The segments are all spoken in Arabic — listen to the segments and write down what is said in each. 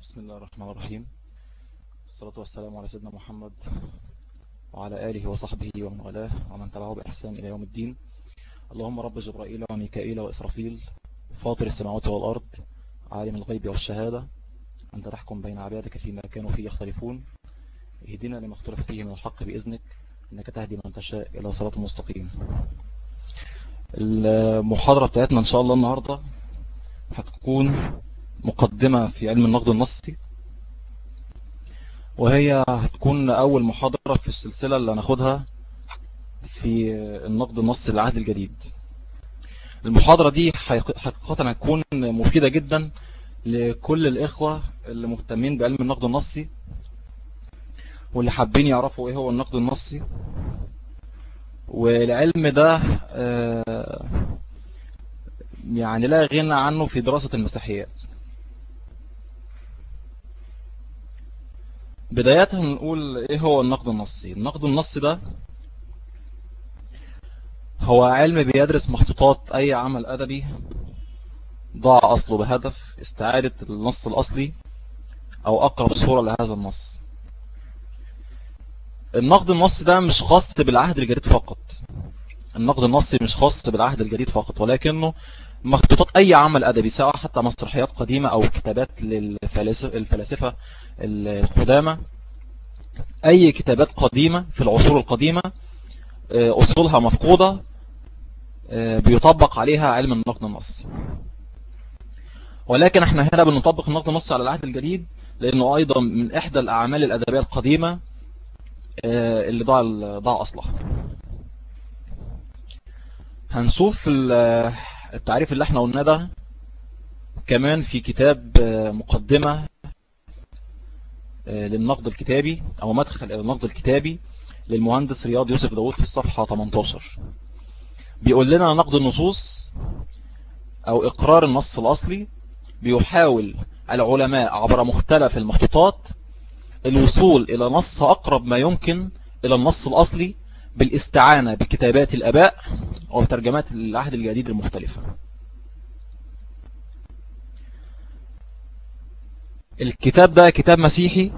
بسم الله الرحمن الرحيم. والصلاة والسلام على سيدنا محمد وعلى آله وصحبه ومن والاه ومن تبعه بإحسان إلى يوم الدين. اللهم رب جبرائيل وميكائيل وإسرافيل فاطر السماوات والأرض عالم الغيب والشهادة أنت تحكم بين عبادك فيما كانوا فيه يختلفون. اهدنا لما اختلف فيه من الحق بإذنك إنك تهدي من تشاء إلى صراط مستقيم. المحاضرة بتاعتنا إن شاء الله النهاردة هتكون مقدمة في علم النقد النصي وهي هتكون أول محاضرة في السلسلة اللي هناخدها في النقد النصي للعهد الجديد. المحاضرة دي حقيقة هتكون مفيدة جدا لكل الإخوة اللي مهتمين بعلم النقد النصي واللي حابين يعرفوا إيه هو النقد النصي والعلم ده يعني لا غنى عنه في دراسة المسيحيات. بداية نقول إيه هو النقد النصي؟ النقد النصي ده هو علم بيدرس مخطوطات أي عمل أدبي ضاع أصله بهدف استعادة النص الأصلي أو أقرب صورة لهذا النص. النقد النصي ده مش خاص بالعهد الجديد فقط. النقد النصي مش خاص بالعهد الجديد فقط ولكنه مخطوطات أي عمل أدبي سواء حتى مسرحيات قديمة أو كتابات للفلاسفة القدامى أي كتابات قديمة في العصور القديمة أصولها مفقودة بيطبق عليها علم النقد النصي ولكن إحنا هنا بنطبق النقد النصي على العهد الجديد لأنه أيضا من إحدى الأعمال الأدبية القديمة اللي ضاع ضاع أصلها. هنشوف التعريف اللي إحنا قلنا ده كمان في كتاب مقدمة للنقد الكتابي أو مدخل إلى النقد الكتابي للمهندس رياض يوسف داود في الصفحة 18 بيقول لنا نقد النصوص أو إقرار النص الأصلي بيحاول العلماء عبر مختلف المخطوطات الوصول إلى نص أقرب ما يمكن إلى النص الأصلي بالاستعانة بكتابات الآباء وترجمات العهد الجديد المختلفة. الكتاب ده كتاب مسيحي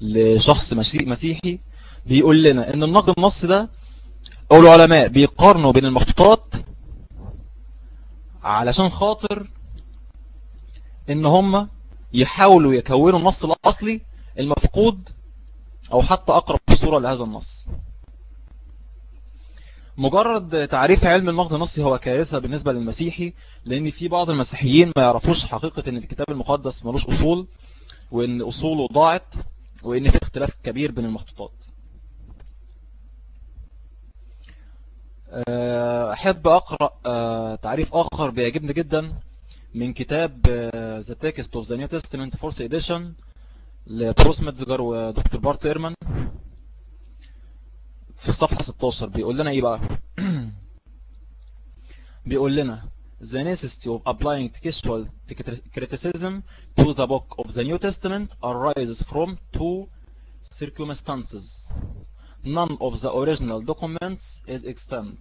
لشخص مسيحي بيقول لنا إن النقد النص ده أو العلماء بيقارنوا بين المخطوطات علشان خاطر إن هم يحاولوا يكونوا النص الأصلي المفقود أو حتى أقرب صورة لهذا النص. مجرد تعريف علم النقد النصي هو كارثة بالنسبة للمسيحي لأن في بعض المسيحيين ما يعرفوش حقيقة أن الكتاب المقدس ملوش أصول وأن أصوله ضاعت وأن في اختلاف كبير بين المخطوطات. أحب أقرأ تعريف آخر بيعجبني جدا من كتاب The Text of the New Testament Fourth Edition لبروس متزجر ودكتور بارت إيرمان. في الصفحة 16 بيقول لنا إيه بقى بيقول لنا the necessity of applying textual criticism to the book of the New Testament arises from two circumstances none of the original documents is extant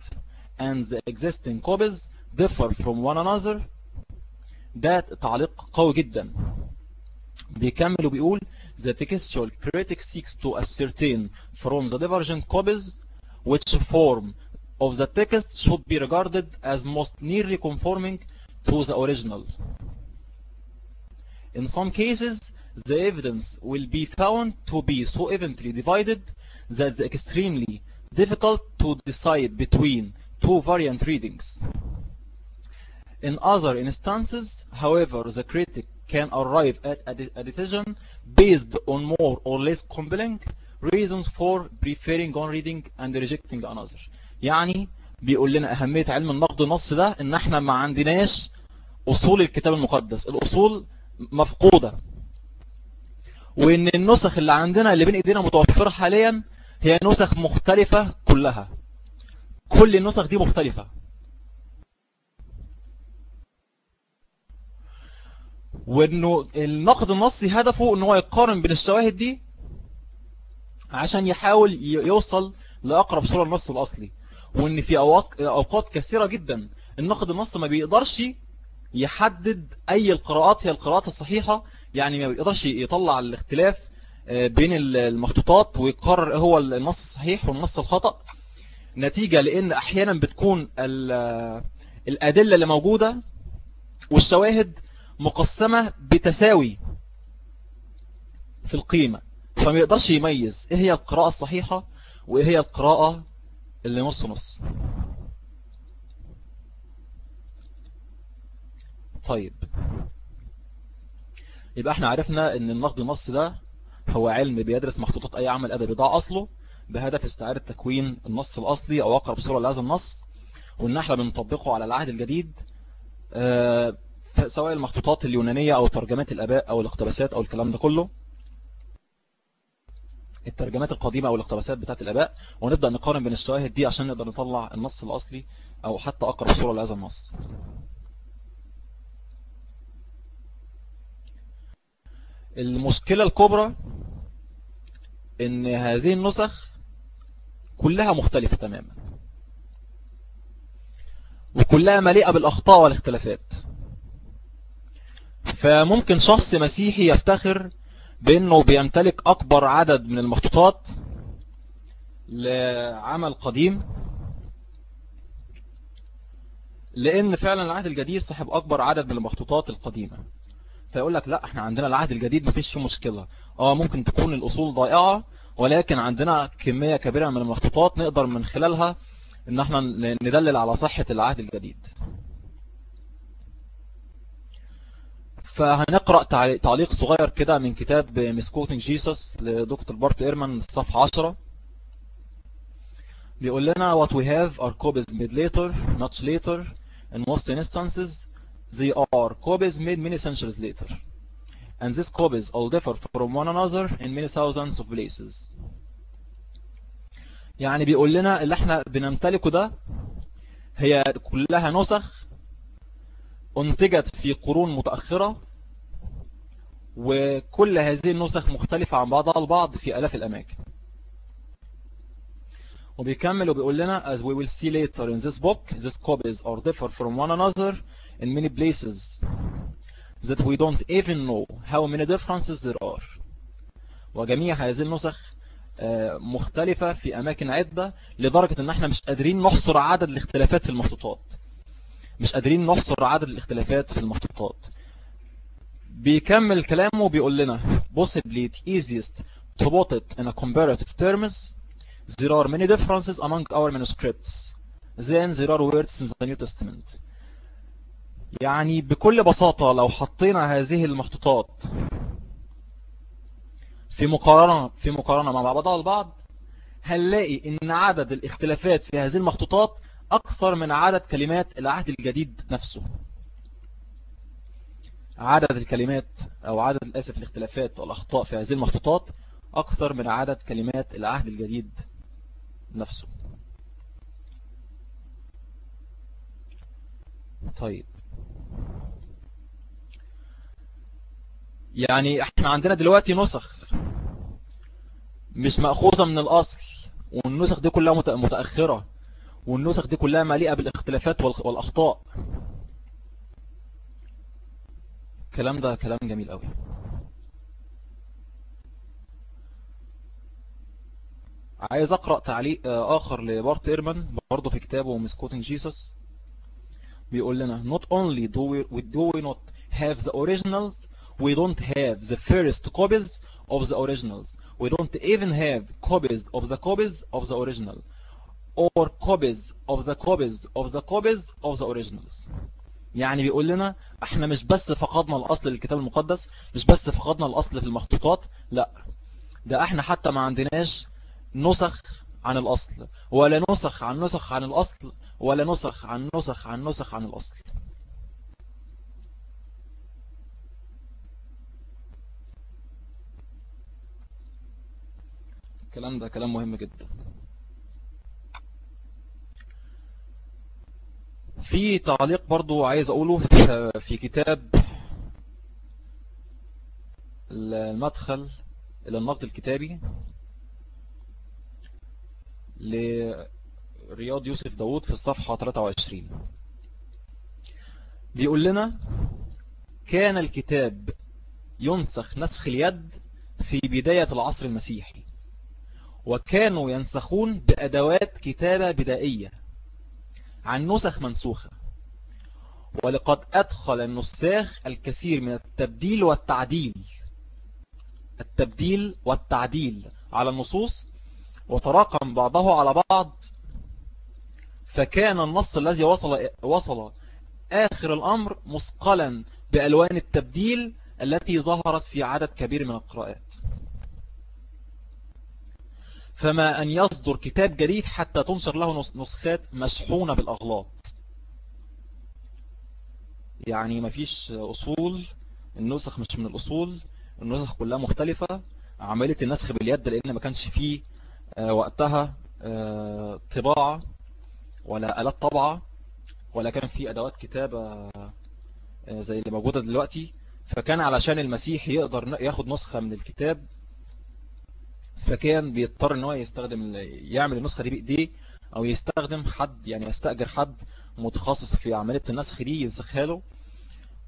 and the existing copies differ from one another ده تعليق قوي جدا بيكمل وبيقول The textual critic seeks to ascertain from the divergent copies which form of the text should be regarded as most nearly conforming to the original. In some cases, the evidence will be found to be so evenly divided that it's extremely difficult to decide between two variant readings. In other instances, however, the critic can arrive at a decision based on more or less compelling reasons for preferring one reading and rejecting another. يعني بيقول لنا أهمية علم النقد النص ده إن إحنا ما عندناش أصول الكتاب المقدس. الأصول مفقودة. وإن النسخ اللي عندنا اللي بين إيدينا متوفرة حاليا هي نسخ مختلفة كلها. كل النسخ دي مختلفة. وإنه النقد النصي هدفه إن هو يقارن بين الشواهد دي عشان يحاول يوصل لأقرب صورة النص الأصلي. وإن في أوقات, كثيرة جدا النقد النصي ما بيقدرش يحدد أي القراءات هي القراءات الصحيحة يعني ما بيقدرش يطلع الاختلاف آه، بين المخطوطات ويقرر هو النص الصحيح والنص الخطأ. نتيجة لأن أحيانا بتكون الأدلة اللي موجودة والشواهد مقسمة بتساوي في القيمة. فما يقدرش يميز إيه هي القراءة الصحيحة وإيه هي القراءة اللي نص نص. طيب. يبقى إحنا عرفنا إن النقد النص ده هو علم بيدرس مخطوطات أي عمل أدبي. ضاع أصله بهدف استعادة تكوين النص الأصلي أو أقرب صورة لهذا النص. وإن إحنا بنطبقه على العهد الجديد آه، سواء المخطوطات اليونانية أو ترجمات الآباء أو الاقتباسات أو الكلام ده كله الترجمات القديمة أو الاقتباسات بتاعت الآباء ونبدأ نقارن بين الشواهد دي عشان نقدر نطلع النص الأصلي أو حتى أقرب صورة لهذا النص. المشكلة الكبرى إن هذه النسخ كلها مختلفة تماما وكلها مليئة بالأخطاء والاختلافات. فممكن شخص مسيحي يفتخر بأنه بيمتلك أكبر عدد من المخطوطات لعمل قديم لأن فعلا العهد الجديد صاحب أكبر عدد من المخطوطات القديمة. فيقول لك لا إحنا عندنا العهد الجديد مفيش فيه مشكلة. آه ممكن تكون الأصول ضائعة ولكن عندنا كمية كبيرة من المخطوطات نقدر من خلالها إن إحنا ندلل على صحة العهد الجديد. فهنقرأ تعليق صغير كده من كتاب مسكوتنج جيسس لدكتور بارت إيرمان الصفحة 10 بيقول لنا what we have are copies made later much later in most instances they are copies made many centuries later and these copies all differ from one another in many thousands of places يعني بيقول لنا اللي إحنا بنمتلكه ده هي كلها نسخ أنتجت في قرون متأخرة وكل هذه النسخ مختلفة عن بعضها البعض في ألاف الأماكن. وبيكمل وبيقول لنا as we will see later in this book these copies are differ from one another in many places that we don't even know how many differences there are. وجميع هذه النسخ آه، مختلفة في أماكن عدة لدرجة أن إحنا مش قادرين نحصر عدد الاختلافات في المخطوطات. مش قادرين نحصر عدد الاختلافات في المخطوطات بيكمل كلامه بيقول لنا possibly it's easiest to put it in a comparative terms there are many differences among our manuscripts. Than there are words in the New Testament. يعني بكل بساطة لو حطينا هذه المخطوطات في مقارنة في مقارنة مع بعضها البعض هنلاقي إن عدد الاختلافات في هذه المخطوطات أكثر من عدد كلمات العهد الجديد نفسه. عدد الكلمات أو عدد الاسف الاختلافات والأخطاء في هذه المخطوطات أكثر من عدد كلمات العهد الجديد نفسه. طيب. يعني إحنا عندنا دلوقتي نسخ مش مأخوذة من الأصل والنسخ دي كلها متأخرة. والنسخ دي كلها مليئة بالاختلافات والأخطاء الكلام ده كلام جميل قوي عايز أقرأ تعليق آخر لبارت إيرمان برضه في كتابه مسكوتنج جيسوس بيقول لنا not only do we, do we not have the originals we don't have the first copies of the originals. We don't even have copies of the copies of the original or copies of the copies of the copies of the originals. يعني بيقول لنا إحنا مش بس فقدنا الأصل للكتاب المقدس مش بس فقدنا الأصل في المخطوطات لا. ده إحنا حتى ما عندناش نسخ عن الأصل ولا نسخ عن نسخ عن الأصل ولا نسخ عن نسخ عن نسخ عن الأصل. الكلام ده كلام مهم جدا. في تعليق برضو عايز أقوله في كتاب المدخل إلى النقد الكتابي لرياض يوسف داود في الصفحة 23 بيقول لنا كان الكتاب ينسخ نسخ اليد في بداية العصر المسيحي وكانوا ينسخون بأدوات كتابة بدائية عن نسخ منسوخة. ولقد أدخل النساخ الكثير من التبديل والتعديل. التبديل والتعديل على النصوص وتراكم بعضه على بعض. فكان النص الذي وصل وصل آخر الأمر مثقلا بألوان التبديل التي ظهرت في عدد كبير من القراءات. فما أن يصدر كتاب جديد حتى تنشر له نسخات مشحونة بالأغلاط. يعني مفيش أصول النسخ مش من الأصول النسخ كلها مختلفة. عملية النسخ باليد لأن ما كانش فيه آه، وقتها آه، طباعة ولا آلات طبعة ولا كان فيه أدوات كتابة آه، زي اللي موجودة دلوقتي. فكان علشان المسيح يقدر ياخد نسخة من الكتاب فكان بيضطر إن هو يستخدم يعمل النسخة دي بإيديه أو يستخدم حد يعني يستأجر حد متخصص في عملية النسخ دي ينسخها له.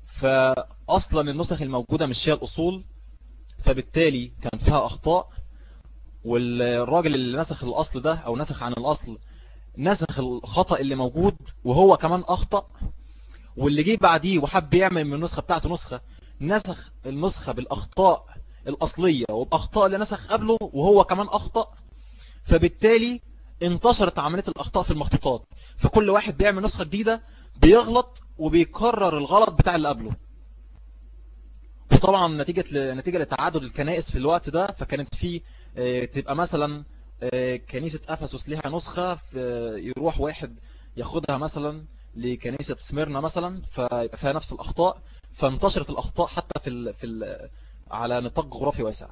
فأصلا النسخ الموجودة مش هي الأصول فبالتالي كان فيها أخطاء والراجل اللي نسخ الأصل ده أو نسخ عن الأصل نسخ الخطأ اللي موجود وهو كمان أخطأ. واللي جه بعديه وحب يعمل من النسخة بتاعته نسخة نسخ النسخة بالأخطاء الأصلية وبأخطاء اللي نسخ قبله وهو كمان أخطأ فبالتالي انتشرت عملية الأخطاء في المخطوطات. فكل واحد بيعمل نسخة جديدة بيغلط وبيكرر الغلط بتاع اللي قبله. وطبعا نتيجة نتيجة لتعادل الكنائس في الوقت ده فكانت في آه، تبقى مثلا آه، كنيسة أفسس ليها نسخة يروح واحد ياخدها مثلا لكنيسة سميرنا مثلا فيبقى فيها نفس الأخطاء. فانتشرت الأخطاء حتى في ال في ال على نطاق جغرافي واسع.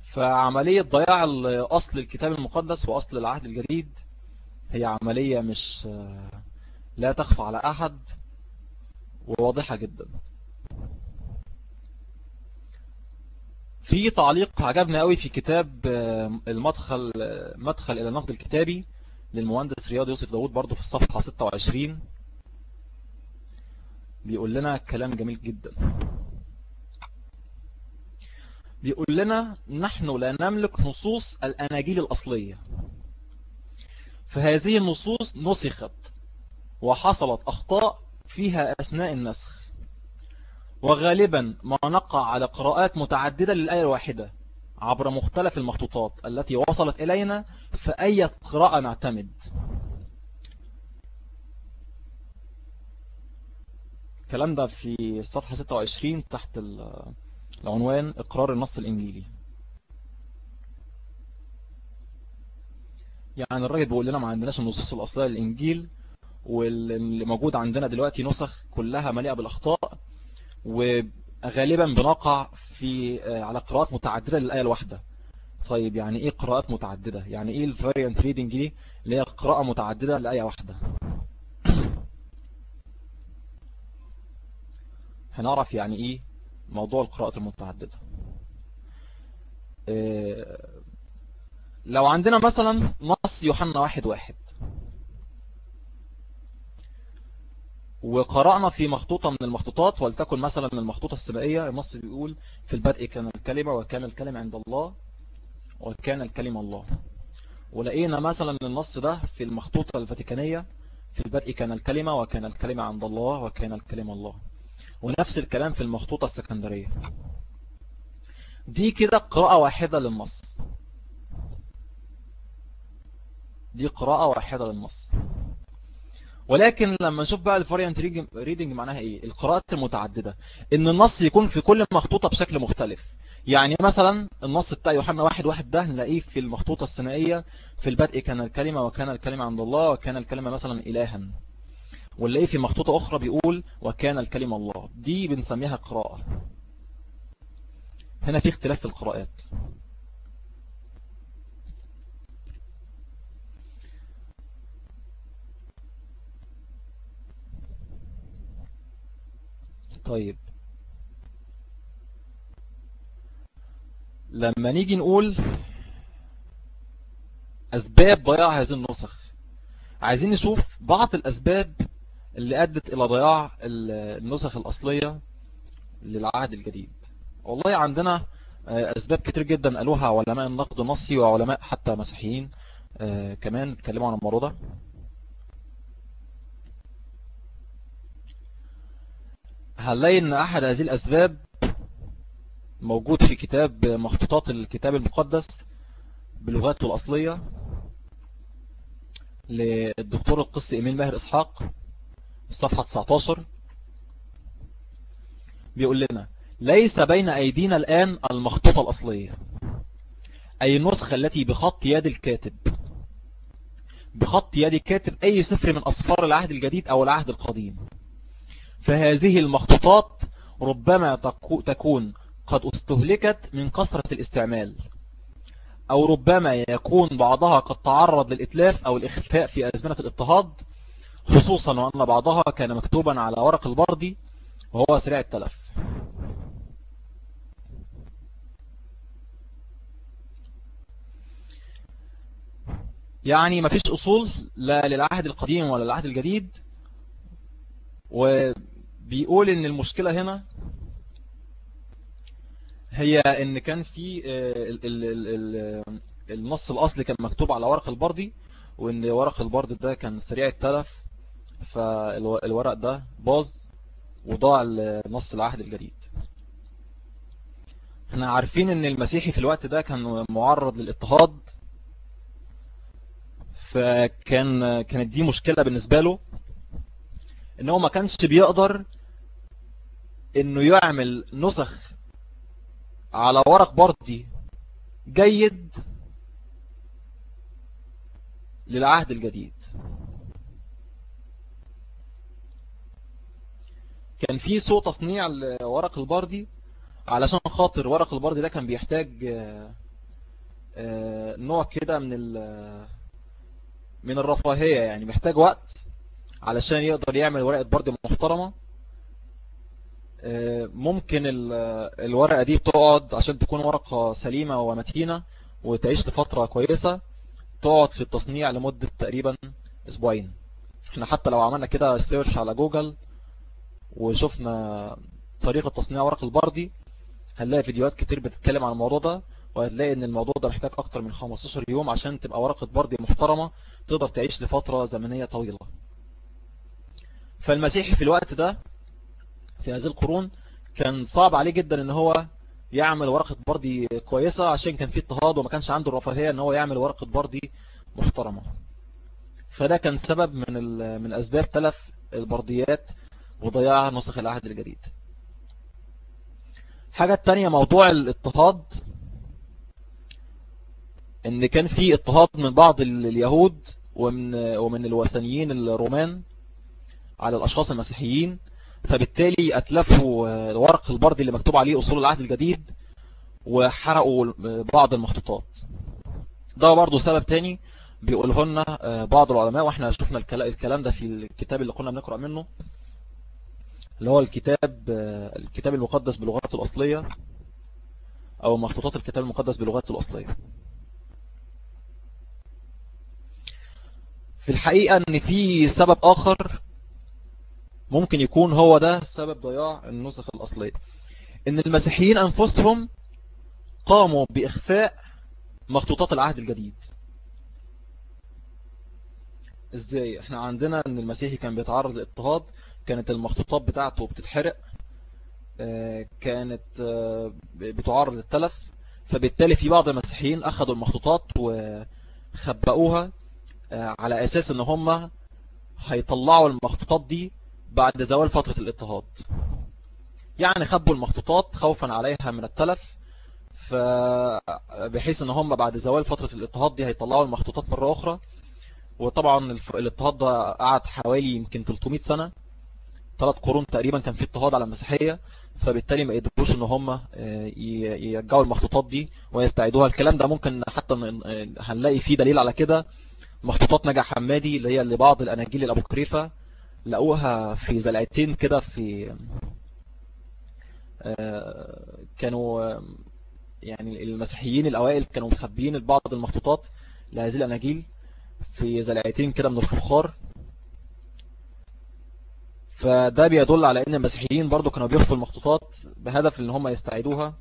فعملية ضياع أصل الكتاب المقدس وأصل العهد الجديد هي عملية مش لا تخفى على أحد وواضحة جدا. في تعليق عجبنا قوي في كتاب المدخل مدخل إلى النقد الكتابي. للمهندس رياض يوسف داود برضو في الصفحة 26 بيقول لنا كلام جميل جدا. بيقول لنا نحن لا نملك نصوص الأناجيل الأصلية. فهذه النصوص نسخت وحصلت أخطاء فيها أثناء النسخ. وغالبا ما نقع على قراءات متعددة للآية الواحدة. عبر مختلف المخطوطات التي وصلت إلينا فأي قراءة نعتمد. الكلام ده في الصفحة 26 تحت العنوان إقرار النص الإنجيلي. يعني الراجل بيقول لنا ما عندناش النصوص الأصلية للإنجيل واللي موجود عندنا دلوقتي نسخ كلها مليئة بالأخطاء وغالبا بنقع في آه، على قراءات متعددة للآية الواحدة. طيب يعني إيه قراءات متعددة؟ يعني إيه ال variant reading دي اللي هي قراءة متعددة لآية واحدة؟ هنعرف يعني إيه موضوع القراءات المتعددة. آه، لو عندنا مثلا نص يوحنا واحد واحد وقرأنا في مخطوطة من المخطوطات ولتكن مثلا المخطوطة السبائية النص بيقول في البدء كان الكلمة وكان الكلمة عند الله وكان الكلمة الله. ولقينا مثلا النص ده في المخطوطة الفاتيكانية في البدء كان الكلمة وكان الكلمة عند الله وكان الكلمة الله. ونفس الكلام في المخطوطة السكندرية. دي كده قراءة واحدة للنص. دي قراءة واحدة للنص. ولكن لما نشوف بقى ال variant reading معناها إيه؟ القراءات المتعددة. إن النص يكون في كل مخطوطة بشكل مختلف. يعني مثلا النص بتاع يوحنا واحد واحد ده نلاقيه في المخطوطة السينائية في البدء كان الكلمة وكان الكلمة عند الله وكان الكلمة مثلا إلها. ونلاقيه في مخطوطة أخرى بيقول وكان الكلمة الله. دي بنسميها قراءة. هنا في اختلاف في القراءات. طيب. لما نيجي نقول أسباب ضياع هذه النسخ عايزين نشوف بعض الأسباب اللي أدت إلى ضياع النسخ الأصلية للعهد الجديد. والله عندنا آه، أسباب كتير جدا قالوها علماء النقد النصي وعلماء حتى مسيحيين. آه، كمان اتكلموا عن الموضوع ده. هنلاقي أن أحد هذه الأسباب موجود في كتاب مخطوطات الكتاب المقدس بلغاته الأصلية للدكتور القس إيميل ماهر إسحاق صفحة 19 بيقول لنا ليس بين أيدينا الآن المخطوطة الأصلية. أي النسخة التي بخط يد الكاتب. بخط يد الكاتب أي سفر من اصفار العهد الجديد أو العهد القديم. فهذه المخطوطات ربما تكون قد استهلكت من كثرة الاستعمال أو ربما يكون بعضها قد تعرض للإتلاف أو الإخفاء في أزمنة الاضطهاد خصوصا وأن بعضها كان مكتوبا على ورق البردي وهو سريع التلف. يعني ما فيش أصول لا للعهد القديم ولا للعهد الجديد وبيقول إن المشكلة هنا هي إن كان في آه، النص الأصلي كان مكتوب على ورق البردي وإن ورق البرد ده كان سريع التلف فالورق ده باظ وضاع نص العهد الجديد. إحنا عارفين إن المسيحي في الوقت ده كان معرض للإضطهاد فكان كانت دي مشكلة بالنسبة له. إن هو ما كانش بيقدر إنه يعمل نسخ على ورق بردي جيد للعهد الجديد. كان في سوء تصنيع لورق البردي علشان خاطر ورق البردي ده كان بيحتاج آه، آه، نوع كده من من الرفاهية يعني محتاج وقت علشان يقدر يعمل ورقة برد محترمة آه، ممكن الورقة دي بتقعد عشان تكون ورقة سليمة ومتينة وتعيش لفترة كويسة تقعد في التصنيع لمدة تقريبا أسبوعين. إحنا حتى لو عملنا كده search على جوجل وشفنا طريقة تصنيع ورق البردي هنلاقي فيديوهات كتير بتتكلم عن الموضوع ده وهتلاقي إن الموضوع ده محتاج أكتر من 15 يوم عشان تبقى ورقة بردي محترمة تقدر تعيش لفترة زمنية طويلة. فالمسيحي في الوقت ده في هذه القرون كان صعب عليه جدا إن هو يعمل ورقة بردي كويسة عشان كان في اضطهاد وما كانش عنده الرفاهية إن هو يعمل ورقة بردي محترمة. فده كان سبب من من أسباب تلف البرديات وضياع نسخ العهد الجديد. حاجة تانية موضوع الاضطهاد إن كان في اضطهاد من بعض اليهود ومن ومن الوثنيين الرومان على الأشخاص المسيحيين فبالتالي أتلفوا آه، ورق البرد اللي مكتوب عليه أصول العهد الجديد وحرقوا بعض المخطوطات. ده برضو سبب تاني بيقوله لنا آه، بعض العلماء وإحنا شفنا الكلام ده في الكتاب اللي كنا بنقرأ منه اللي هو الكتاب آه، الكتاب المقدس بلغته الأصلية أو مخطوطات الكتاب المقدس بلغته الأصلية. في الحقيقة إن في سبب آخر ممكن يكون هو ده سبب ضياع النسخ الأصلية. إن المسيحيين أنفسهم قاموا بإخفاء مخطوطات العهد الجديد. إزاي؟ إحنا عندنا إن المسيحي كان بيتعرض لاضطهاد كانت المخطوطات بتاعته بتتحرق آه، كانت آه، بتعرض للتلف فبالتالي في بعض المسيحيين أخذوا المخطوطات وخبأوها آه، على أساس إن هم هيطلعوا المخطوطات دي بعد زوال فترة الاضطهاد. يعني خبوا المخطوطات خوفا عليها من التلف بحيث إن هم بعد زوال فترة الاضطهاد دي هيطلعوا المخطوطات مرة أخرى. وطبعا الاضطهاد ده قعد حوالي يمكن 300 سنة. ثلاث قرون تقريبا كان في اضطهاد على المسيحية فبالتالي ما قدروش إن هم آه، يرجعوا المخطوطات دي ويستعيدوها. الكلام ده ممكن حتى هنلاقي فيه دليل على كده. مخطوطات نجا حمادي اللي هي لبعض الأناجيل الابوكريفة لقوها في زلعتين كده في آه، كانوا يعني المسيحيين الأوائل كانوا مخبيين بعض المخطوطات لهذه الأناجيل في زلعتين كده من الفخار. فده بيدل على إن المسيحيين برضو كانوا بيخفوا المخطوطات بهدف إن هم يستعيدوها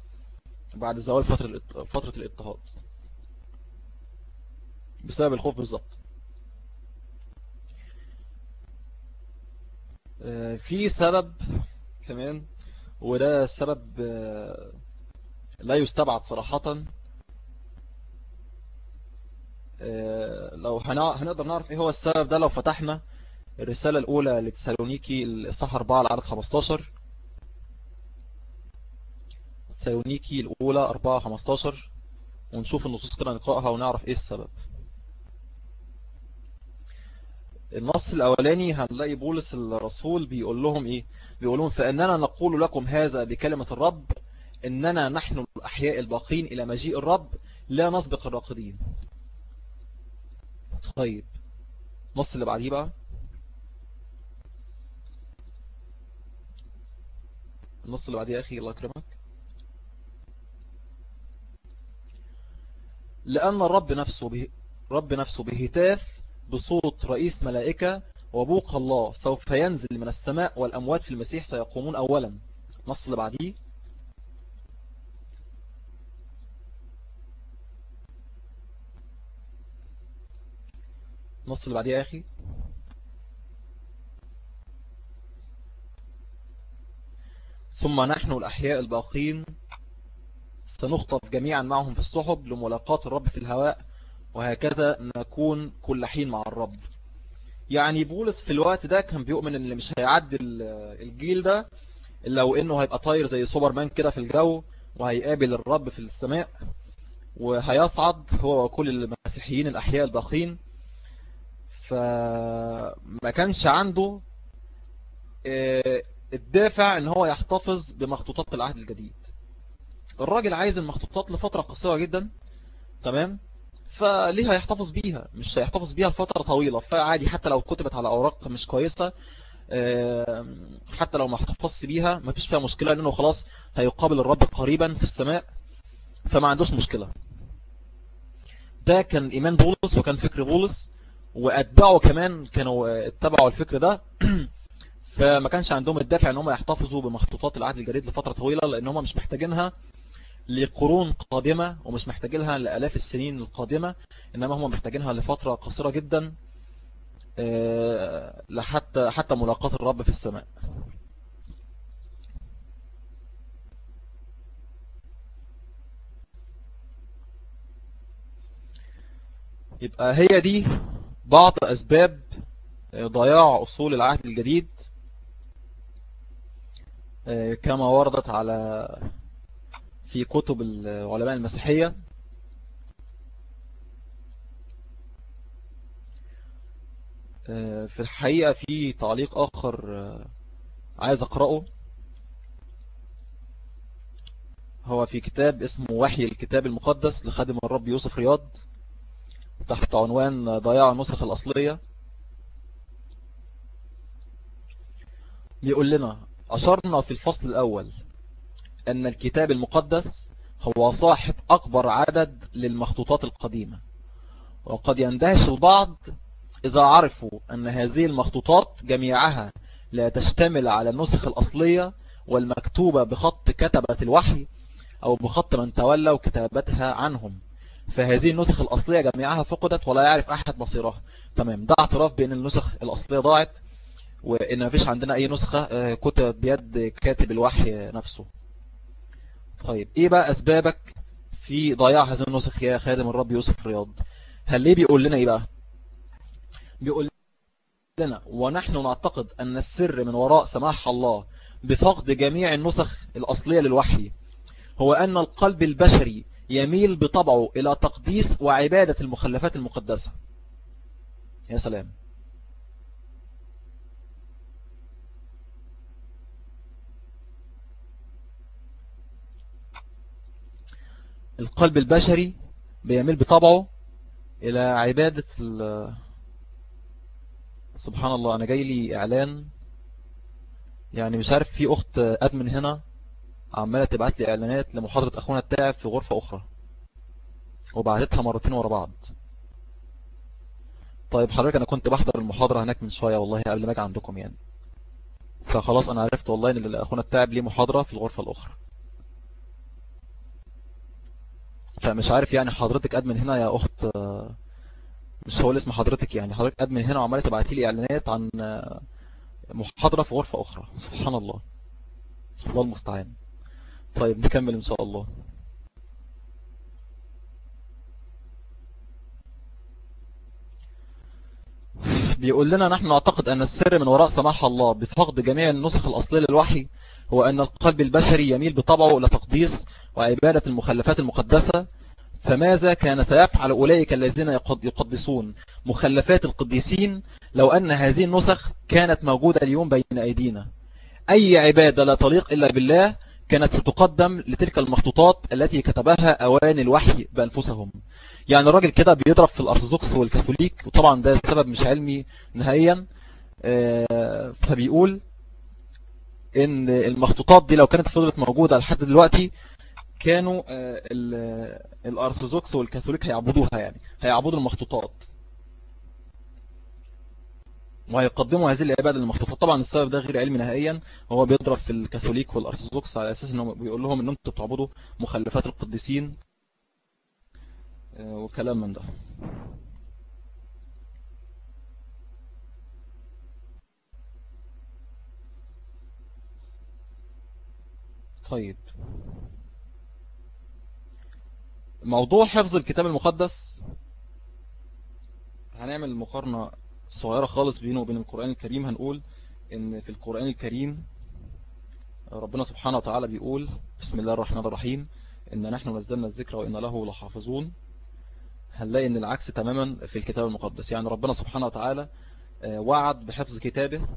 بعد زوال فترة فترة الإضطهاد بسبب الخوف بالظبط. في سبب كمان وده سبب آه، لا يستبعد صراحة. آه، لو هنقدر نعرف إيه هو السبب ده لو فتحنا الرسالة الأولى لتسالونيكي الصح 4 العدد 15 تسالونيكي الأولى 4 15 ونشوف النصوص كده نقرأها ونعرف إيه السبب. النص الأولاني هنلاقي بولس الرسول بيقول لهم إيه؟ بيقول لهم فإننا نقول لكم هذا بكلمة الرب إننا نحن الأحياء الباقين إلى مجيء الرب لا نسبق الراقدين. طيب النص اللي بعديه بقى. النص اللي بعديه يا أخي الله يكرمك. لأن الرب نفسه به رب نفسه بهتاف بصوت رئيس ملائكة وبوق الله سوف ينزل من السماء والأموات في المسيح سيقومون أولا. نص اللي بعديه. نص اللي بعديه يا أخي. ثم نحن الأحياء الباقين. سنخطف جميعا معهم في السحب لملاقاة الرب في الهواء. وهكذا نكون كل حين مع الرب. يعني بولس في الوقت ده كان بيؤمن إن اللي مش هيعدي الجيل ده لو انه هيبقى طاير زي سوبرمان كده في الجو وهيقابل الرب في السماء وهيصعد هو وكل المسيحيين الأحياء الباقين فما كانش عنده آه، الدافع إن هو يحتفظ بمخطوطات العهد الجديد. الراجل عايز المخطوطات لفترة قصيرة جدا تمام؟ فليه هيحتفظ بيها؟ مش هيحتفظ بيها لفترة طويلة. فعادي حتى لو كتبت على أوراق مش كويسة حتى لو ما احتفظش بيها ما فيش فيها مشكلة لأنه خلاص هيقابل الرب قريبا في السماء فما عندوش مشكلة. ده كان إيمان بولس وكان فكر بولس وأتباعه كمان كانوا اتبعوا الفكر ده. فما كانش عندهم الدافع إن هم يحتفظوا بمخطوطات العهد الجديد لفترة طويلة لأن هم مش محتاجينها. لقرون قادمة ومش محتاجينها لآلاف السنين القادمة إنما هم محتاجينها لفترة قصيرة جدا آه، لحتى حتى ملاقاة الرب في السماء. يبقى هي دي بعض أسباب ضياع أصول العهد الجديد آه، كما وردت على في كتب العلماء المسيحية. آه، في الحقيقة في تعليق آخر آه، عايز أقرأه. هو في كتاب اسمه وحي الكتاب المقدس لخادم الرب يوسف رياض تحت عنوان ضياع النسخ الأصلية. بيقول لنا أشرنا في الفصل الأول أن الكتاب المقدس هو صاحب أكبر عدد للمخطوطات القديمة. وقد يندهش البعض إذا عرفوا أن هذه المخطوطات جميعها لا تشتمل على النسخ الأصلية والمكتوبة بخط كتبة الوحي أو بخط من تولوا كتابتها عنهم. فهذه النسخ الأصلية جميعها فقدت ولا يعرف أحد مصيرها. تمام. ده اعتراف بأن النسخ الأصلية ضاعت وإن ما فيش عندنا أي نسخة آه، كتب بيد كاتب الوحي نفسه. طيب إيه بقى أسبابك في ضياع هذه النسخ يا خادم الرب يوسف رياض؟ هل ليه بيقول لنا إيه بقى؟ بيقول لنا ونحن نعتقد أن السر من وراء سماح الله بفقد جميع النسخ الأصلية للوحي هو أن القلب البشري يميل بطبعه إلى تقديس وعبادة المخلفات المقدسة. يا سلام. القلب البشري بيميل بطبعه إلى عبادة سبحان الله أنا جاي لي إعلان. يعني مش عارف في أخت أدمن هنا عمالة تبعت لي إعلانات لمحاضرة أخونا التاعب في غرفة أخرى وبعتتها مرتين ورا بعض. طيب حضرتك أنا كنت بحضر المحاضرة هناك من شوية والله قبل ما أجي عندكم يعني. فخلاص أنا عرفت والله إن أخونا التعب ليه محاضرة في الغرفة الأخرى. فمش عارف يعني حضرتك ادمن هنا يا أخت مش هو اسم حضرتك يعني حضرتك ادمن هنا وعمالة تبعتي لي إعلانات عن محاضرة في غرفة أخرى. سبحان الله. الله المستعان. طيب نكمل إن شاء الله. بيقول لنا نحن نعتقد أن السر من وراء سماح الله بفقد جميع النسخ الأصلية للوحي هو أن القلب البشري يميل بطبعه إلى تقديس وعبادة المخلفات المقدسة فماذا كان سيفعل أولئك الذين يقدسون؟ مخلفات القديسين لو أن هذه النسخ كانت موجودة اليوم بين أيدينا. أي عبادة لا تليق إلا بالله كانت ستقدم لتلك المخطوطات التي كتبها أوان الوحي بأنفسهم. يعني الراجل كده بيضرب في الأرثوذكس والكاثوليك وطبعا ده السبب مش علمي نهائيا آه، فبيقول إن المخطوطات دي لو كانت فضلت موجودة لحد دلوقتي كانوا آه، الأرثوذكس والكاثوليك هيعبدوها يعني هيعبدوا المخطوطات. وهيقدموا هذه العبادة للمخطوطات. طبعا السبب ده غير علمي نهائيا. هو بيضرب في الكاثوليك والأرثوذكس على أساس انه بيقول لهم ان أنتم بتعبدوا مخلفات القديسين آه، وكلام من ده. طيب. موضوع حفظ الكتاب المقدس. هنعمل مقارنة صغيرة خالص بينه وبين القرآن الكريم. هنقول إن في القرآن الكريم ربنا سبحانه وتعالى بيقول بسم الله الرحمن الرحيم إن نحن نزلنا الذكر وإن له لحافظون. هنلاقي إن العكس تماما في الكتاب المقدس. يعني ربنا سبحانه وتعالى آه، وعد بحفظ كتابه.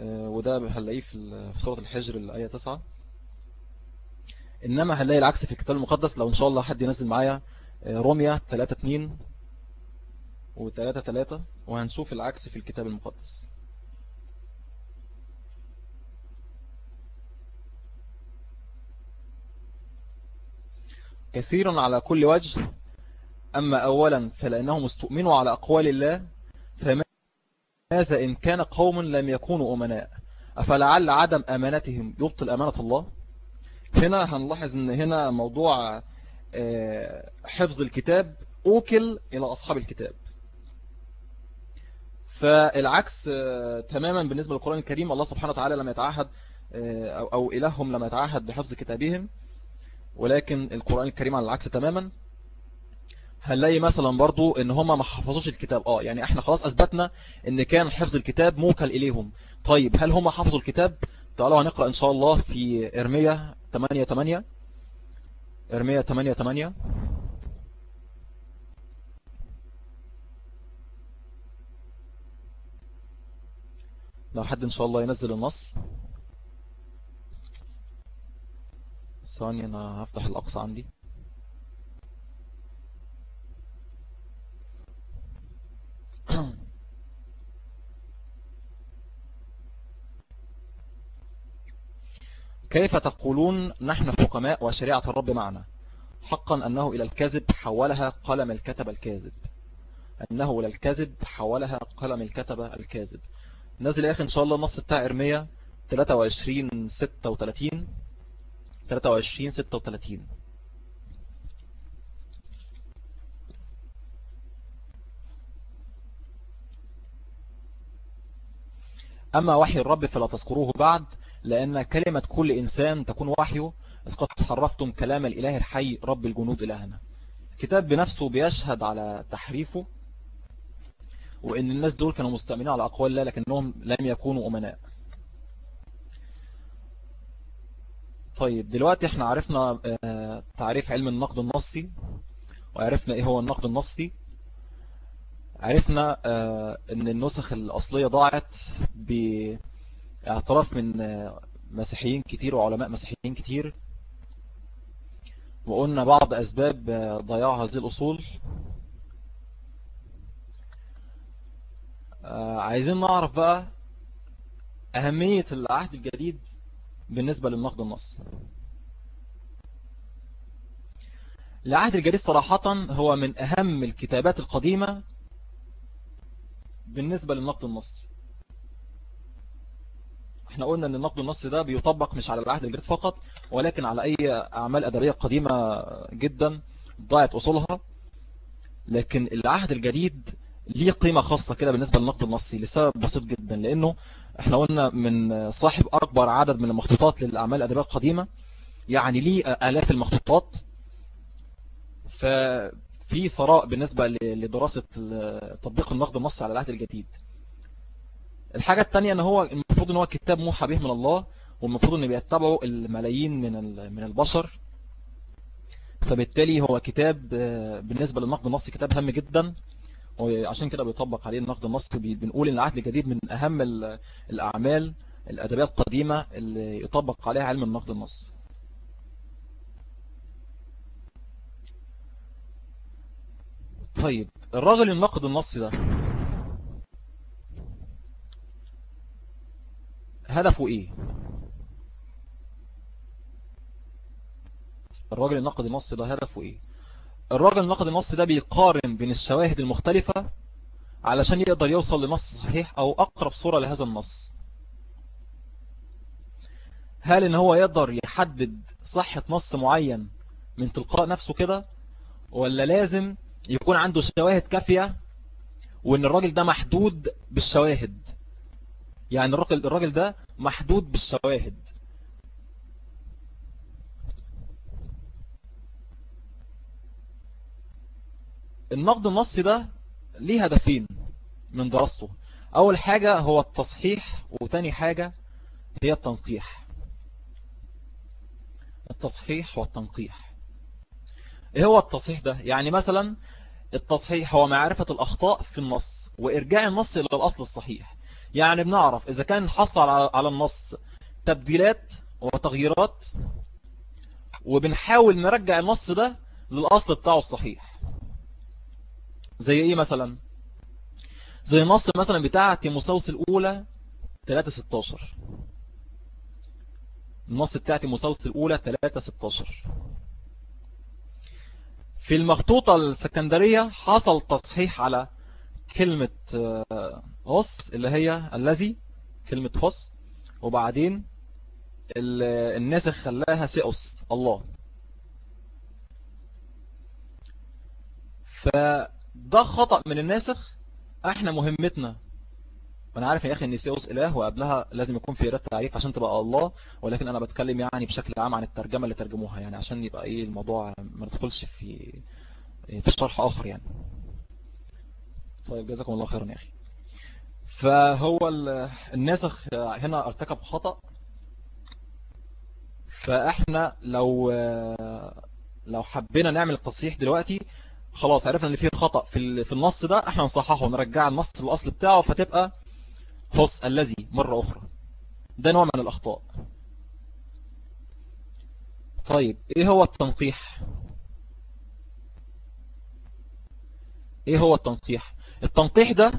وده هنلاقيه في سورة الحجر الآية 9 إنما هنلاقي العكس في الكتاب المقدس لو إن شاء الله حد ينزل معايا آه، روميا 3 2 و 3 3 وهنشوف العكس في الكتاب المقدس. كثير على كل وجه أما أولا فلأنهم استؤمنوا على أقوال الله فماذا إن كان قوم لم يكونوا أمناء. أفلعل عدم أمانتهم؟ يبطل أمانة الله؟ هنا هنلاحظ أن هنا موضوع آه، حفظ الكتاب أوكل إلى أصحاب الكتاب. فالعكس آه، تماما بالنسبة للقرآن الكريم الله سبحانه وتعالى لما يتعهد آه، أو إلههم لما يتعهد بحفظ كتابهم ولكن القرآن الكريم على العكس تماما. هنلاقي مثلا برضو إن هم ما حفظوش الكتاب. آه يعني إحنا خلاص أثبتنا إن كان حفظ الكتاب موكل إليهم. طيب هل هم حفظوا الكتاب؟ تعالوا هنقرأ إن شاء الله في ارمية 8 8 ارمية 8 8 لو حد إن شاء الله ينزل النص. ثانية أنا هفتح الأقصى عندي. كيف تقولون نحن حكماء وشريعة الرب معنا؟ حقا أنه إلى الكذب حولها قلم الكتب الكاذب. أنه إلى الكذب حولها قلم الكتب الكاذب. نزل يا أخي إن شاء الله النص بتاع إرمية 23 36 23 36 أما وحي الرب فلا تذكروه بعد. لأن كلمة كل إنسان تكون وحيه إذ قد حرفتم كلام الإله الحي رب الجنود إلهنا. كتاب بنفسه بيشهد على تحريفه وإن الناس دول كانوا مستأمنين على أقوال الله لكنهم لم يكونوا أمناء. طيب دلوقتي إحنا عرفنا آه، تعريف علم النقد النصي وعرفنا إيه هو النقد النصي. عرفنا آه، إن النسخ الأصلية ضاعت باعتراف من آه، مسيحيين كتير وعلماء مسيحيين كتير وقلنا بعض أسباب آه، ضياع هذه الأصول. عايزين نعرف بقى أهمية العهد الجديد بالنسبة للنقد النص. العهد الجديد صراحة هو من أهم الكتابات القديمة بالنسبة للنقد النصي إحنا قلنا إن النقد النصي ده بيطبق مش على العهد الجديد فقط ولكن على أي أعمال أدبية قديمة جدا ضاعت أصولها. لكن العهد الجديد ليه قيمة خاصة كده بالنسبة للنقد النصي لسبب بسيط جدا لأنه إحنا قلنا من صاحب أكبر عدد من المخطوطات للأعمال الأدبية القديمة يعني ليه آلاف المخطوطات. ففي ثراء بالنسبة لدراسة تطبيق النقد النصي على العهد الجديد. الحاجة الثانية إن هو المفروض إن هو كتاب موحى به من الله والمفروض إن بيتبعه الملايين من من البشر. فبالتالي هو كتاب بالنسبة للنقد النصي كتاب هام جدا. وعشان كده بيطبق عليه النقد النصي بنقول إن العهد الجديد من أهم الأعمال الادبية القديمة اللي يطبق عليها علم النقد النصي طيب الراجل النقد النصي ده هدفه إيه؟ الراجل النقد النصي ده هدفه إيه؟ الراجل النقد النصي ده بيقارن بين الشواهد المختلفة علشان يقدر يوصل لنص صحيح أو أقرب صورة لهذا النص. هل إن هو يقدر يحدد صحة نص معين من تلقاء نفسه كده؟ ولا لازم يكون عنده شواهد كافية وإن الراجل ده محدود بالشواهد؟ يعني الراجل الراجل ده محدود بالشواهد. النقد النصي ده ليه هدفين من دراسته. أول حاجة هو التصحيح وتاني حاجة هي التنقيح. التصحيح والتنقيح. إيه هو التصحيح ده؟ يعني مثلا التصحيح هو معرفة الأخطاء في النص وإرجاع النص إلى الأصل الصحيح. يعني بنعرف إذا كان حصل على النص تبديلات وتغييرات وبنحاول نرجع النص ده للأصل بتاعه الصحيح. زي إيه مثلا؟ زي النص مثلا بتاع تيموساوس الأولى 3-16 النص بتاع تيموساوس الأولى 3-16 في المخطوطة السكندرية حصل تصحيح على كلمة هوس اللي هي الذي كلمة هوس وبعدين الناسخ خلاها سيئوس الله. فده خطأ من الناسخ. إحنا مهمتنا وأنا عارف يا أخي ان سيوس إله وقبلها لازم يكون في رد تعريف عشان تبقى الله. ولكن أنا بتكلم يعني بشكل عام عن الترجمة اللي ترجموها يعني عشان يبقى إيه الموضوع ما ندخلش في في شرح آخر يعني. طيب جزاكم الله خيرا يا أخي. فهو الناسخ هنا ارتكب خطأ. فإحنا لو لو حبينا نعمل التصحيح دلوقتي خلاص عرفنا إن في خطأ في في النص ده إحنا نصححه ونرجع النص للاصل بتاعه فتبقى هص الذي مرة أخرى. ده نوع من الأخطاء. طيب إيه هو التنقيح إيه هو التنقيح؟ التنقيح ده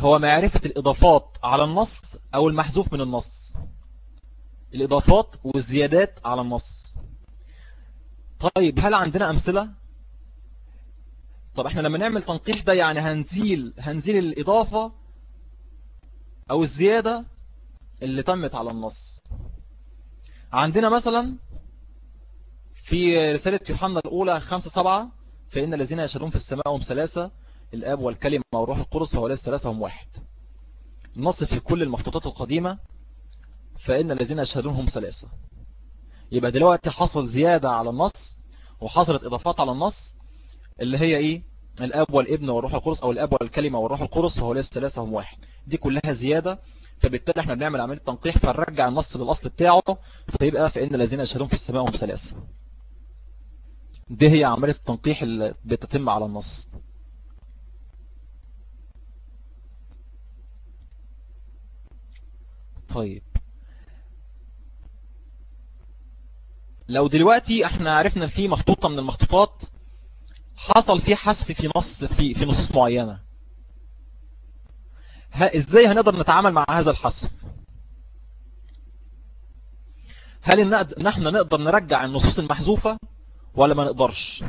هو معرفة الإضافات على النص أو المحذوف من النص. الإضافات والزيادات على النص. طيب هل عندنا أمثلة؟ طب إحنا لما نعمل تنقيح ده يعني هنزيل هنزيل الإضافة أو الزيادة اللي تمت على النص. عندنا مثلا في رسالة يوحنا الأولى 5 7 فإن الذين يشهدون في السماء هم ثلاثة الآب والكلمة والروح القدس وهؤلاء الثلاثة هم واحد. النص في كل المخطوطات القديمة فإن الذين يشهدون هم ثلاثة. يبقى دلوقتي حصل زيادة على النص وحصلت إضافات على النص اللي هي إيه؟ الأب والابن والروح القدس أو الأب والكلمة والروح القدس وهؤلاء الثلاثة هم واحد. دي كلها زيادة فبالتالي إحنا بنعمل عملية تنقيح فنرجع النص للأصل بتاعه فيبقى فإن الذين يشهدون في السماء هم ثلاثة. دي هي عملية التنقيح اللي بتتم على النص. طيب. لو دلوقتي إحنا عرفنا في مخطوطة من المخطوطات حصل فيه حذف في نص في في نصوص معينة. إزاي هنقدر نتعامل مع هذا الحذف؟ هل ان إحنا نقدر نرجع النصوص المحذوفة؟ ولا ما نقدرش.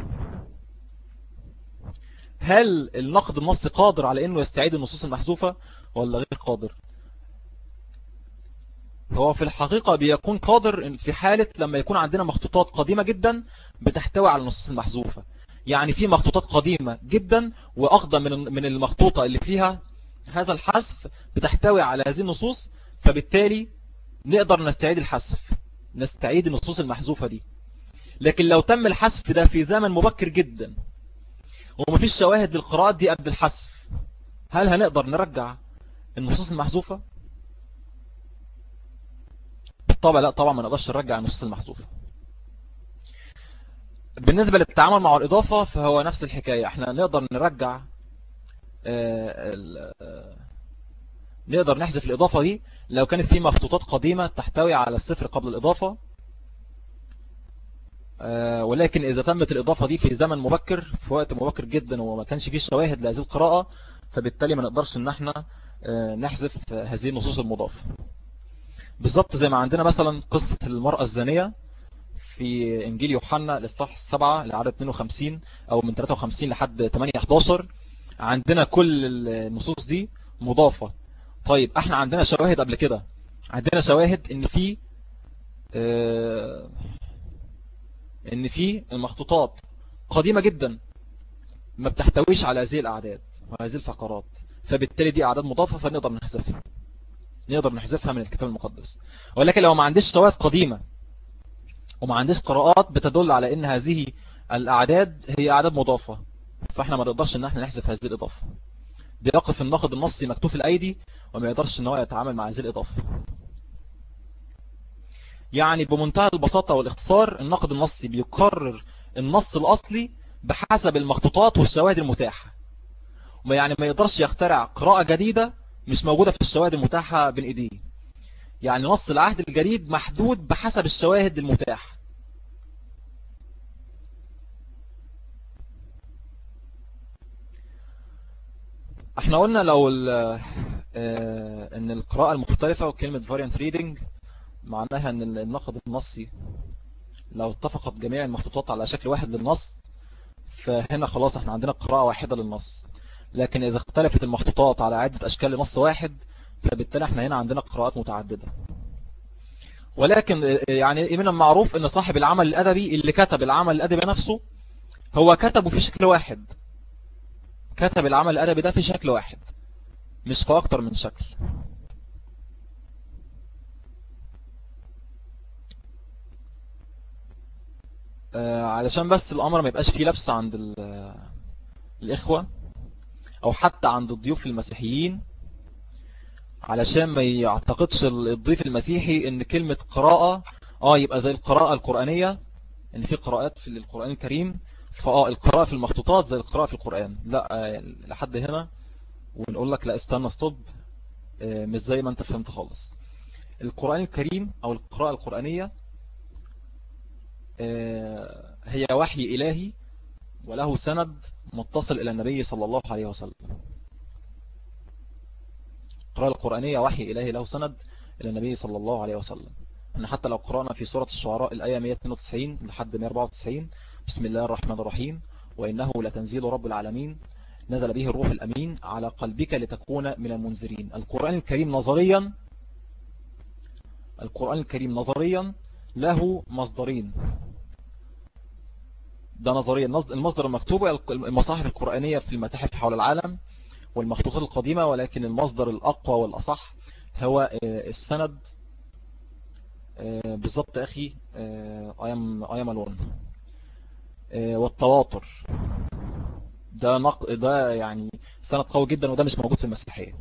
هل النقد النصي قادر على إنه يستعيد النصوص المحذوفة ولا غير قادر؟ هو في الحقيقة بيكون قادر في حالة لما يكون عندنا مخطوطات قديمة جدا بتحتوي على النصوص المحذوفة. يعني في مخطوطات قديمة جدا وأقدم من من المخطوطة اللي فيها هذا الحذف بتحتوي على هذه النصوص فبالتالي نقدر نستعيد الحذف نستعيد النصوص المحذوفة دي. لكن لو تم الحذف ده في زمن مبكر جدا ومفيش شواهد للقراءات دي قبل الحذف هل هنقدر نرجع النصوص المحذوفة؟ بالطبع لا طبعا ما نقدرش نرجع النصوص المحذوفة. بالنسبة للتعامل مع الإضافة فهو نفس الحكاية إحنا نقدر نرجع آه، آه، نقدر نحذف الإضافة دي لو كانت في مخطوطات قديمة تحتوي على الصفر قبل الإضافة ولكن إذا تمت الإضافة دي في زمن مبكر في وقت مبكر جدا وما كانش فيه شواهد لهذه القراءة فبالتالي ما نقدرش إن إحنا نحذف هذه النصوص المضافة بالظبط زي ما عندنا مثلا قصة المرأة الزانية في إنجيل يوحنا للصح السبعة لعدد 52 أو من 53 لحد 8 11 عندنا كل النصوص دي مضافة. طيب إحنا عندنا شواهد قبل كده. عندنا شواهد إن في آه إن في المخطوطات قديمة جدا ما بتحتويش على هذه الأعداد وهذه الفقرات فبالتالي دي أعداد مضافة فنقدر نحذفها نقدر نحذفها من الكتاب المقدس. ولكن لو ما عنديش شواهد قديمة وما عنديش قراءات بتدل على إن هذه الأعداد هي أعداد مضافة فإحنا ما نقدرش إن إحنا نحذف هذه الإضافة. بيقف الناقد النصي مكتوف الأيدي وما يقدرش إن هو يتعامل مع هذه الإضافة. يعني بمنتهى البساطة والاختصار الناقد النصي بيكرر النص الأصلي بحسب المخطوطات والشواهد المتاحة. يعني ما يقدرش يخترع قراءة جديدة مش موجودة في الشواهد المتاحة بين إيديه. يعني نص العهد الجديد محدود بحسب الشواهد المتاحة. إحنا قلنا لو آه إن القراءة المختلفة وكلمة variant reading معناها إن النقد النصي لو اتفقت جميع المخطوطات على شكل واحد للنص فهنا خلاص إحنا عندنا قراءة واحدة للنص. لكن إذا اختلفت المخطوطات على عدة أشكال لنص واحد فبالتالي إحنا هنا عندنا قراءات متعددة. ولكن يعني من المعروف إن صاحب العمل الأدبي اللي كتب العمل الأدبي نفسه هو كتبه في شكل واحد. كتب العمل الأدبي ده في شكل واحد مش في أكتر من شكل. علشان بس الأمر ما يبقاش فيه لبس عند الإخوة أو حتى عند الضيوف المسيحيين علشان ما يعتقدش الضيف المسيحي إن كلمة قراءة آه يبقى زي القراءة القرآنية إن في قراءات في القرآن الكريم فآه القراءة في المخطوطات زي القراءة في القرآن. لا آه، لحد هنا ونقول لك لا استنى ستوب آه، مش زي ما أنت فهمت خالص. القرآن الكريم أو القراءة القرآنية آه، هي وحي إلهي وله سند متصل إلى النبي صلى الله عليه وسلم. القراءة القرآنية وحي إلهي له سند إلى النبي صلى الله عليه وسلم. أن حتى لو قرأنا في سورة الشعراء الآية 192 لحد 194 بسم الله الرحمن الرحيم. وإنه لتنزيل رب العالمين. نزل به الروح الأمين على قلبك لتكون من المنذرين. القرآن الكريم نظريا القرآن الكريم نظريا له مصدرين. ده نظريا المصدر المكتوب المصاحف القرآنية في المتاحف حول العالم والمخطوطات القديمة ولكن المصدر الأقوى والأصح هو آه، السند آه، بالضبط أخي أيام أيام الون والتواتر. ده نق... ده يعني سند قوي جدا وده مش موجود في المسيحية.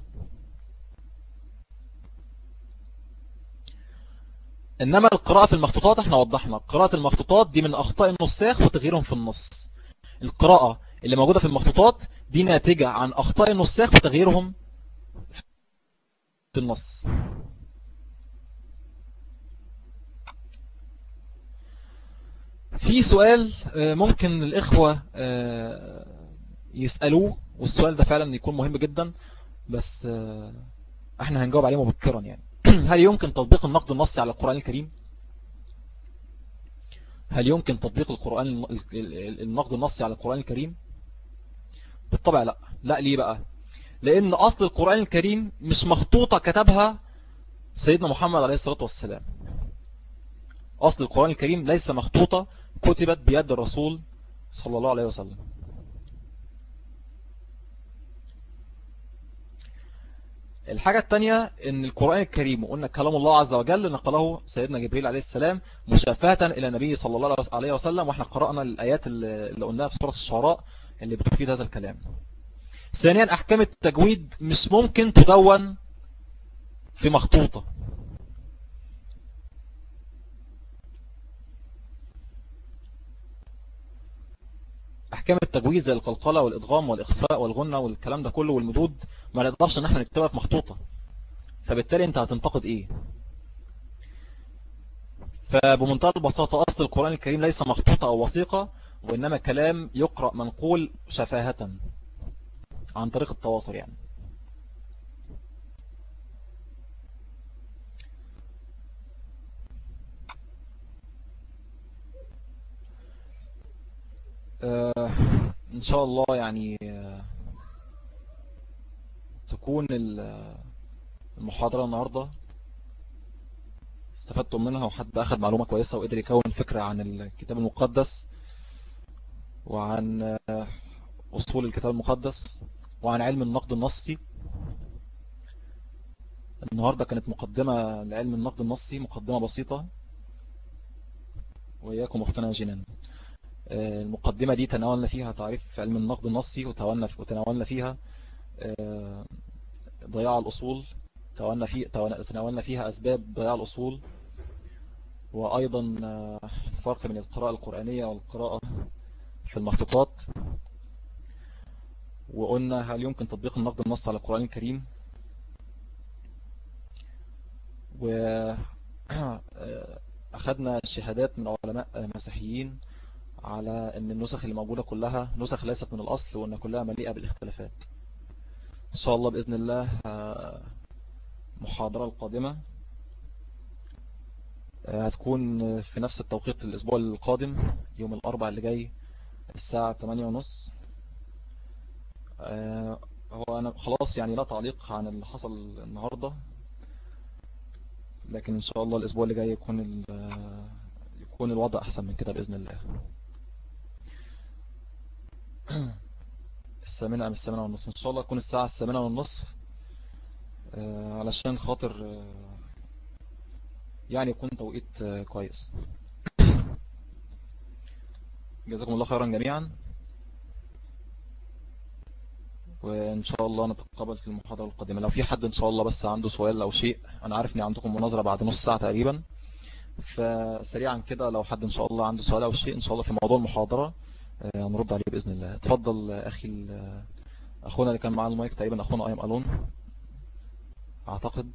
إنما القراءة في المخطوطات إحنا وضحنا. قراءة المخطوطات دي من أخطاء النساخ وتغييرهم في النص. القراءة اللي موجودة في المخطوطات دي ناتجة عن أخطاء النساخ وتغييرهم في النص. في سؤال آه، ممكن الإخوة آه، يسألوه والسؤال ده فعلا يكون مهم جدا بس آه، إحنا هنجاوب عليه مبكرا يعني. هل يمكن تطبيق النقد النصي على القرآن الكريم؟ هل يمكن تطبيق القرآن النقد النصي على القرآن الكريم؟ بالطبع لا. لا ليه بقى؟ لأن أصل القرآن الكريم مش مخطوطة كتبها سيدنا محمد عليه الصلاة والسلام. أصل القرآن الكريم ليس مخطوطة كتبت بيد الرسول صلى الله عليه وسلم. الحاجة الثانية إن القرآن الكريم وقلنا كلام الله عز وجل نقله سيدنا جبريل عليه السلام مشافهة إلى النبي صلى الله عليه وسلم وإحنا قرأنا الآيات اللي قلناها في سورة الشعراء اللي بتفيد هذا الكلام. ثانيا أحكام التجويد مش ممكن تدون في مخطوطة. أحكام التجويز زي القلقلة والادغام والإخفاء والغنة والكلام ده كله والمدود ما نقدرش إن إحنا نكتبها في مخطوطة. فبالتالي أنت هتنتقد إيه؟ فبمنتهى البساطة أصل القرآن الكريم ليس مخطوطة أو وثيقة وإنما كلام يقرأ منقول شفاهة عن طريق التواصل يعني. إن شاء الله يعني آه، تكون المحاضرة النهاردة استفدتم منها وحد أخذ معلومة كويسة وقدر يكون فكرة عن الكتاب المقدس وعن آه، أصول الكتاب المقدس وعن علم النقد النصي. النهاردة كانت مقدمة لعلم النقد النصي مقدمة بسيطة وإياكم أختنا جنان. المقدمة دي تناولنا فيها تعريف علم النقد النصي وتناولنا فيها آه، ضياع الأصول تناولنا فيها أسباب ضياع الأصول وأيضا آه، الفرق بين القراءة القرآنية والقراءة في المخطوطات. وقلنا هل يمكن تطبيق النقد النص على القرآن الكريم؟ وأخذنا شهادات من علماء مسيحيين على إن النسخ اللي موجودة كلها نسخ ليست من الأصل وإن كلها مليئة بالاختلافات. إن شاء الله بإذن الله آه، محاضرة القادمة آه، هتكون في نفس التوقيت الأسبوع القادم يوم الاربع اللي جاي الساعة 8 ونص. آه، هو أنا خلاص يعني لا تعليق عن اللي حصل النهاردة لكن إن شاء الله الأسبوع اللي جاي يكون يكون الوضع أحسن من كده بإذن الله. الثامنة أم الثامنة والنصف. إن شاء الله تكون الساعة الثامنة والنصف آه، علشان خاطر آه، يعني يكون توقيت آه، كويس. جزاكم الله خيرا جميعا. وإن شاء الله نتقابل في المحاضرة القادمة. لو في حد إن شاء الله بس عنده سؤال أو شيء أنا عارف إن عندكم مناظرة بعد نص ساعة تقريبا. فسريعا كده لو حد إن شاء الله عنده سؤال أو شيء إن شاء الله في موضوع المحاضرة هنرد عليه بإذن الله. اتفضل أخي أخونا اللي كان معاه المايك تقريبا أخونا أيم ألون. أعتقد.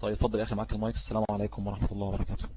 طيب اتفضل يا أخي معاك المايك. السلام عليكم ورحمة الله وبركاته.